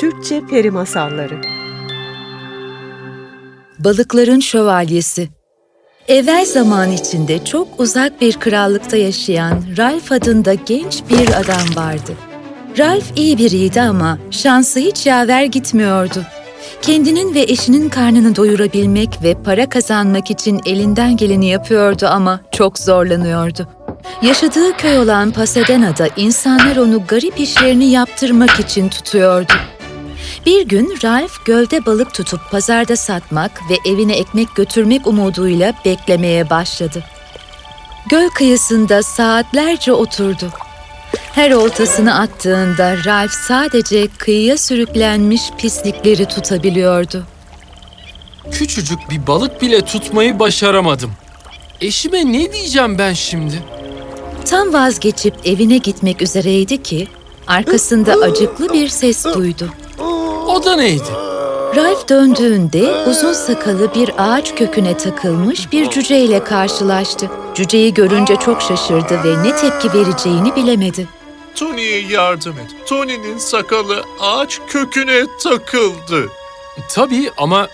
Türkçe Peri Masalları Balıkların Şövalyesi Evvel zaman içinde çok uzak bir krallıkta yaşayan Ralph adında genç bir adam vardı. Ralph iyi biriydi ama şansı hiç yaver gitmiyordu. Kendinin ve eşinin karnını doyurabilmek ve para kazanmak için elinden geleni yapıyordu ama çok zorlanıyordu. Yaşadığı köy olan Pasadena'da insanlar onu garip işlerini yaptırmak için tutuyordu. Bir gün Ralph gölde balık tutup pazarda satmak ve evine ekmek götürmek umuduyla beklemeye başladı. Göl kıyısında saatlerce oturdu. Her oltasını attığında Ralph sadece kıyıya sürüklenmiş pislikleri tutabiliyordu. Küçücük bir balık bile tutmayı başaramadım. Eşime ne diyeceğim ben şimdi? Tam vazgeçip evine gitmek üzereydi ki arkasında acıklı bir ses duydu. O da neydi? Ralph döndüğünde uzun sakalı bir ağaç köküne takılmış bir cüceyle karşılaştı. Cüceyi görünce çok şaşırdı ve ne tepki vereceğini bilemedi. Tony'ye yardım et. Tony'nin sakalı ağaç köküne takıldı. Tabii ama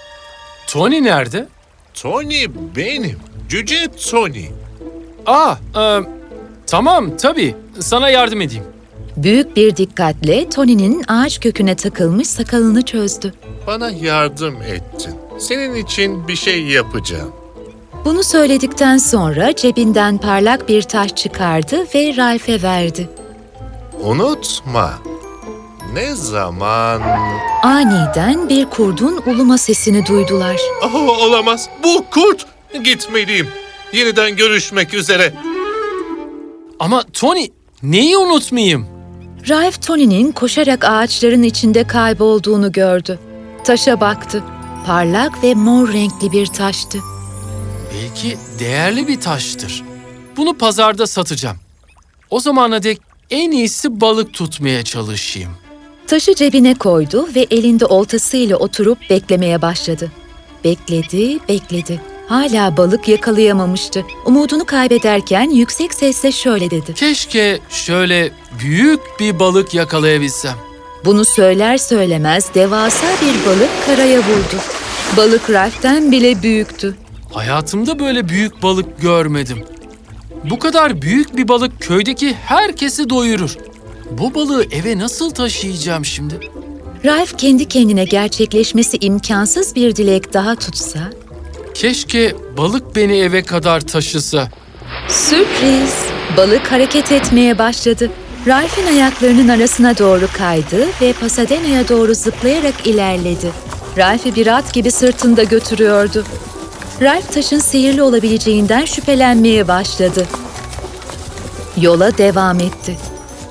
Tony nerede? Tony benim. Cüce Tony. Aa, e, tamam tabii. Sana yardım edeyim. Büyük bir dikkatle Tony'nin ağaç köküne takılmış sakalını çözdü. Bana yardım ettin. Senin için bir şey yapacağım. Bunu söyledikten sonra cebinden parlak bir taş çıkardı ve Ralph'e verdi. Unutma. Ne zaman... Aniden bir kurdun uluma sesini duydular. Oh, olamaz. Bu kurt. Gitmeliyim. Yeniden görüşmek üzere. Ama Tony, neyi unutmayayım? Ralph Tony'nin koşarak ağaçların içinde kaybolduğunu gördü. Taşa baktı. Parlak ve mor renkli bir taştı. Belki değerli bir taştır. Bunu pazarda satacağım. O zamana dek en iyisi balık tutmaya çalışayım. Taşı cebine koydu ve elinde oltasıyla oturup beklemeye başladı. Bekledi, bekledi. Hala balık yakalayamamıştı. Umudunu kaybederken yüksek sesle şöyle dedi. Keşke şöyle büyük bir balık yakalayabilsem. Bunu söyler söylemez devasa bir balık karaya vurdu. Balık Ralph'ten bile büyüktü. Hayatımda böyle büyük balık görmedim. Bu kadar büyük bir balık köydeki herkesi doyurur. Bu balığı eve nasıl taşıyacağım şimdi? Ralph kendi kendine gerçekleşmesi imkansız bir dilek daha tutsa, Keşke balık beni eve kadar taşısa. sürpriz! Balık hareket etmeye başladı. Ralph'in ayaklarının arasına doğru kaydı ve Pasadena'ya doğru zıplayarak ilerledi. Ralph'i bir at gibi sırtında götürüyordu. Ralph taşın sihirli olabileceğinden şüphelenmeye başladı. Yola devam etti.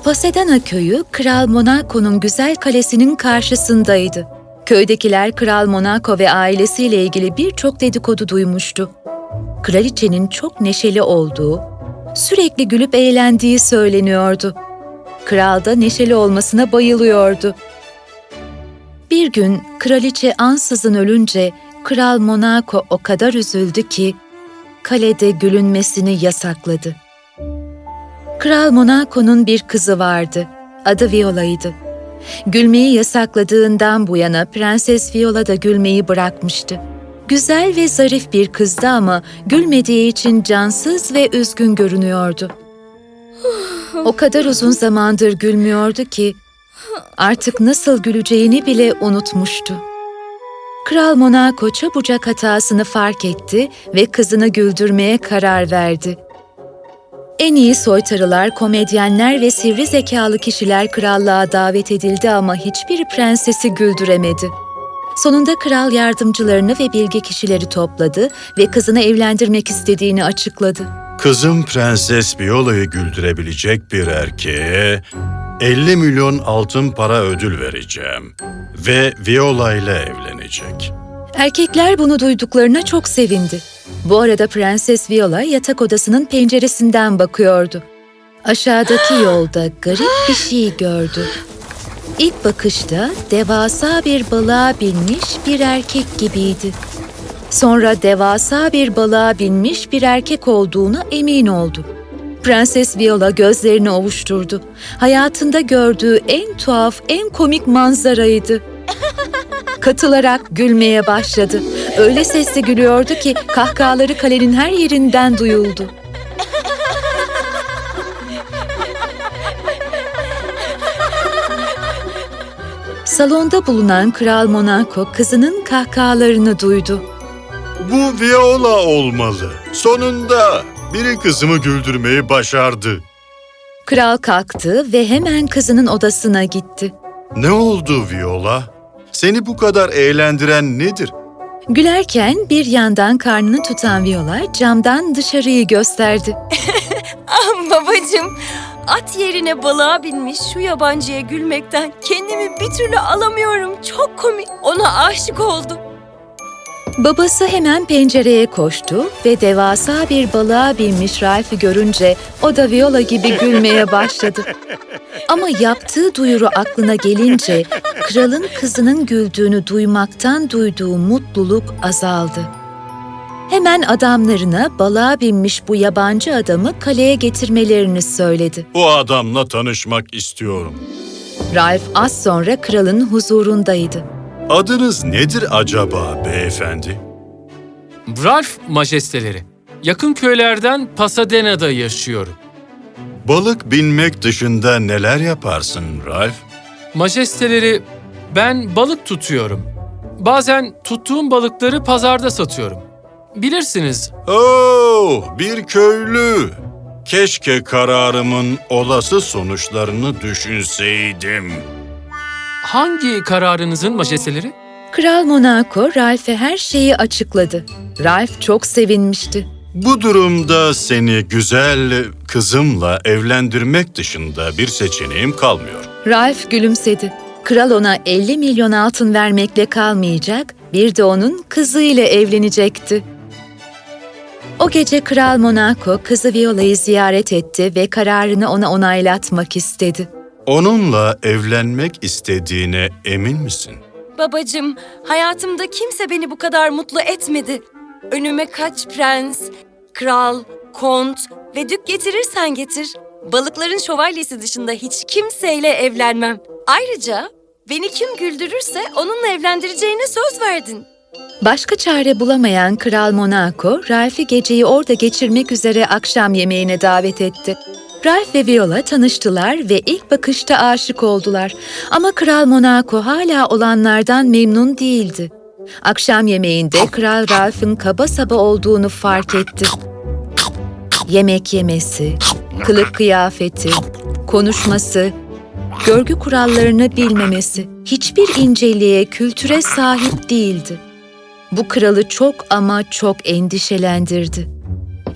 Pasadena köyü Kral Monaco'nun güzel kalesinin karşısındaydı. Köydekiler Kral Monaco ve ailesiyle ilgili birçok dedikodu duymuştu. Kraliçenin çok neşeli olduğu, sürekli gülüp eğlendiği söyleniyordu. Kral da neşeli olmasına bayılıyordu. Bir gün kraliçe ansızın ölünce Kral Monaco o kadar üzüldü ki kalede gülünmesini yasakladı. Kral Monaco'nun bir kızı vardı. Adı Viola'ydı. Gülmeyi yasakladığından bu yana Prenses Viola da gülmeyi bırakmıştı. Güzel ve zarif bir kızdı ama gülmediği için cansız ve üzgün görünüyordu. O kadar uzun zamandır gülmüyordu ki artık nasıl güleceğini bile unutmuştu. Kral Monaco çabucak hatasını fark etti ve kızını güldürmeye karar verdi. En iyi soytarılar, komedyenler ve sivri zekalı kişiler krallığa davet edildi ama hiçbir prensesi güldüremedi. Sonunda kral yardımcılarını ve bilge kişileri topladı ve kızını evlendirmek istediğini açıkladı. Kızım Prenses Viola'yı güldürebilecek bir erkeğe 50 milyon altın para ödül vereceğim ve Viola ile evlenecek. Erkekler bunu duyduklarına çok sevindi. Bu arada Prenses Viola yatak odasının penceresinden bakıyordu. Aşağıdaki yolda garip bir şey gördü. İlk bakışta devasa bir balığa binmiş bir erkek gibiydi. Sonra devasa bir balığa binmiş bir erkek olduğuna emin oldu. Prenses Viola gözlerini ovuşturdu. Hayatında gördüğü en tuhaf, en komik manzaraydı. Katılarak gülmeye başladı. Öyle sesle gülüyordu ki kahkahaları kalenin her yerinden duyuldu. Salonda bulunan Kral Monaco kızının kahkahalarını duydu. Bu Viola olmalı. Sonunda biri kızımı güldürmeyi başardı. Kral kalktı ve hemen kızının odasına gitti. Ne oldu Viola? Seni bu kadar eğlendiren nedir? Gülerken bir yandan karnını tutan Viola camdan dışarıyı gösterdi. Ah babacığım, at yerine balığa binmiş şu yabancıya gülmekten kendimi bir türlü alamıyorum. Çok komik. Ona aşık oldum. Babası hemen pencereye koştu ve devasa bir balığa binmiş Ralph'i görünce o da Viola gibi gülmeye başladı. Ama yaptığı duyuru aklına gelince kralın kızının güldüğünü duymaktan duyduğu mutluluk azaldı. Hemen adamlarına balığa binmiş bu yabancı adamı kaleye getirmelerini söyledi. O adamla tanışmak istiyorum. Ralph az sonra kralın huzurundaydı. Adınız nedir acaba beyefendi? Ralph majesteleri. Yakın köylerden Pasadena'da yaşıyorum. Balık binmek dışında neler yaparsın Ralph? Majesteleri, ben balık tutuyorum. Bazen tuttuğum balıkları pazarda satıyorum. Bilirsiniz, Oo, bir köylü. Keşke kararımın olası sonuçlarını düşünseydim. Hangi kararınızın majesteleri? Kral Monaco Ralph'e her şeyi açıkladı. Ralph çok sevinmişti. Bu durumda seni güzel kızımla evlendirmek dışında bir seçeneğim kalmıyor. Ralph gülümsedi. Kral ona 50 milyon altın vermekle kalmayacak, bir de onun kızıyla evlenecekti. O gece Kral Monaco kızı Viola'yı ziyaret etti ve kararını ona onaylatmak istedi. Onunla evlenmek istediğine emin misin? Babacığım, hayatımda kimse beni bu kadar mutlu etmedi. Önüme kaç prens, kral, kont ve dük getirirsen getir. Balıkların şövalyesi dışında hiç kimseyle evlenmem. Ayrıca beni kim güldürürse onunla evlendireceğine söz verdin. Başka çare bulamayan Kral Monaco, Ralph'i geceyi orada geçirmek üzere akşam yemeğine davet etti. Ralph ve Viola tanıştılar ve ilk bakışta aşık oldular. Ama Kral Monaco hala olanlardan memnun değildi. Akşam yemeğinde Kral Ralph'ın kaba saba olduğunu fark etti. Yemek yemesi, kılık kıyafeti, konuşması, görgü kurallarını bilmemesi, hiçbir inceliğe, kültüre sahip değildi. Bu kralı çok ama çok endişelendirdi.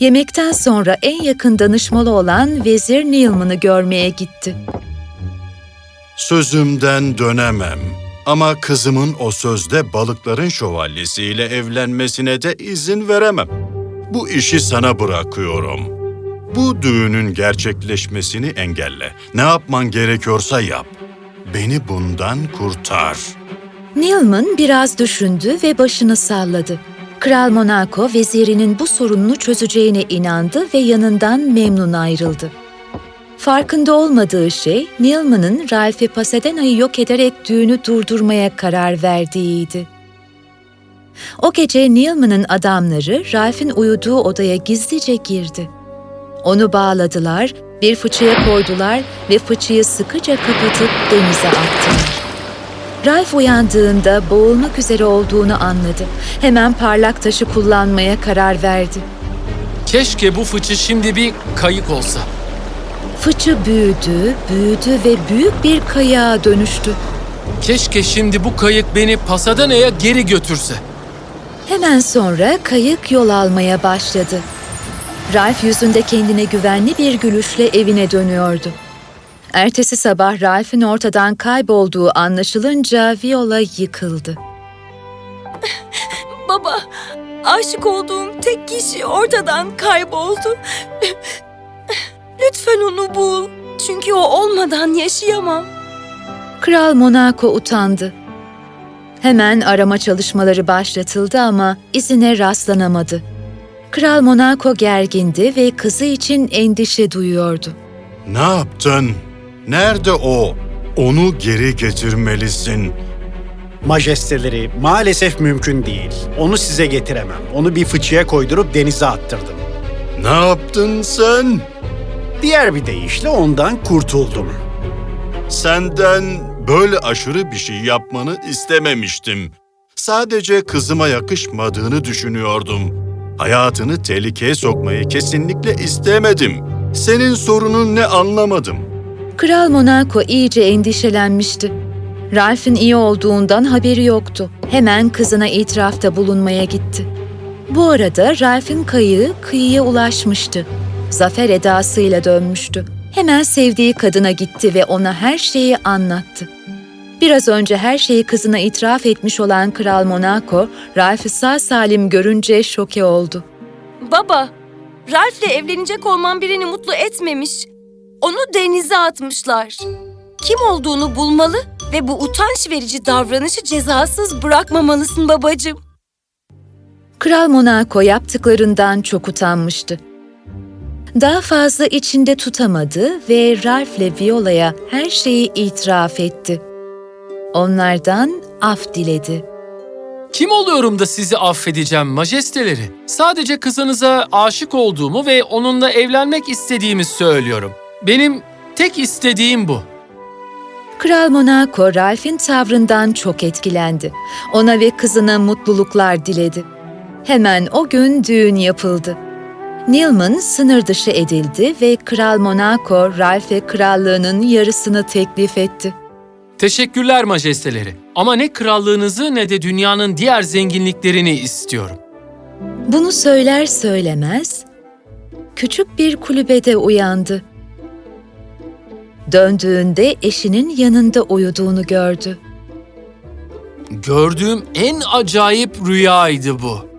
Yemekten sonra en yakın danışmalı olan Vezir Nilman'ı görmeye gitti. Sözümden dönemem. Ama kızımın o sözde balıkların şövalyesiyle evlenmesine de izin veremem. Bu işi sana bırakıyorum. Bu düğünün gerçekleşmesini engelle. Ne yapman gerekiyorsa yap. Beni bundan kurtar. Nilman biraz düşündü ve başını salladı. Kral Monaco vezirinin bu sorununu çözeceğine inandı ve yanından memnun ayrıldı. Farkında olmadığı şey, Nilman'ın Ralph'i Pasadena'yı yok ederek düğünü durdurmaya karar verdiğiydi. O gece Nilman'ın adamları Ralph'in uyuduğu odaya gizlice girdi. Onu bağladılar, bir fıçıya koydular ve fıçıyı sıkıca kapatıp denize attılar. Ralph uyandığında boğulmak üzere olduğunu anladı. Hemen parlak taşı kullanmaya karar verdi. Keşke bu fıçı şimdi bir kayık olsa. Fıçı büyüdü, büyüdü ve büyük bir kayığa dönüştü. Keşke şimdi bu kayık beni Pasadena'ya geri götürse. Hemen sonra kayık yol almaya başladı. Ralph yüzünde kendine güvenli bir gülüşle evine dönüyordu. Ertesi sabah Ralph'in ortadan kaybolduğu anlaşılınca Viola yıkıldı. Baba, aşık olduğum tek kişi ortadan kayboldu. Lütfen onu bul. Çünkü o olmadan yaşayamam. Kral Monaco utandı. Hemen arama çalışmaları başlatıldı ama izine rastlanamadı. Kral Monaco gergindi ve kızı için endişe duyuyordu. Ne yaptın? Nerede o? Onu geri getirmelisin. Majesteleri maalesef mümkün değil. Onu size getiremem. Onu bir fıçıya koydurup denize attırdım. Ne yaptın sen? Diğer bir deyişle ondan kurtuldum. Senden böyle aşırı bir şey yapmanı istememiştim. Sadece kızıma yakışmadığını düşünüyordum. Hayatını tehlikeye sokmayı kesinlikle istemedim. Senin sorunun ne anlamadım. Kral Monaco iyice endişelenmişti. Ralph'in iyi olduğundan haberi yoktu. Hemen kızına itirafta bulunmaya gitti. Bu arada Ralph'in kayığı kıyıya ulaşmıştı. Zafer edasıyla dönmüştü. Hemen sevdiği kadına gitti ve ona her şeyi anlattı. Biraz önce her şeyi kızına itiraf etmiş olan Kral Monaco, Ralph'i sağ salim görünce şoke oldu. Baba, Ralph'le evlenecek olman birini mutlu etmemiş. Onu denize atmışlar. Kim olduğunu bulmalı ve bu utanç verici davranışı cezasız bırakmamalısın babacığım. Kral Monaco yaptıklarından çok utanmıştı. Daha fazla içinde tutamadı ve Ralph ile Viola'ya her şeyi itiraf etti. Onlardan af diledi. Kim oluyorum da sizi affedeceğim majesteleri? Sadece kızınıza aşık olduğumu ve onunla evlenmek istediğimi söylüyorum. Benim tek istediğim bu. Kral Monaco Ralph'in tavrından çok etkilendi. Ona ve kızına mutluluklar diledi. Hemen o gün düğün yapıldı. Nilman sınır dışı edildi ve Kral Monaco Ralph'e krallığının yarısını teklif etti. Teşekkürler majesteleri. Ama ne krallığınızı ne de dünyanın diğer zenginliklerini istiyorum. Bunu söyler söylemez küçük bir kulübede uyandı. Döndüğünde eşinin yanında uyuduğunu gördü. Gördüğüm en acayip rüyaydı bu.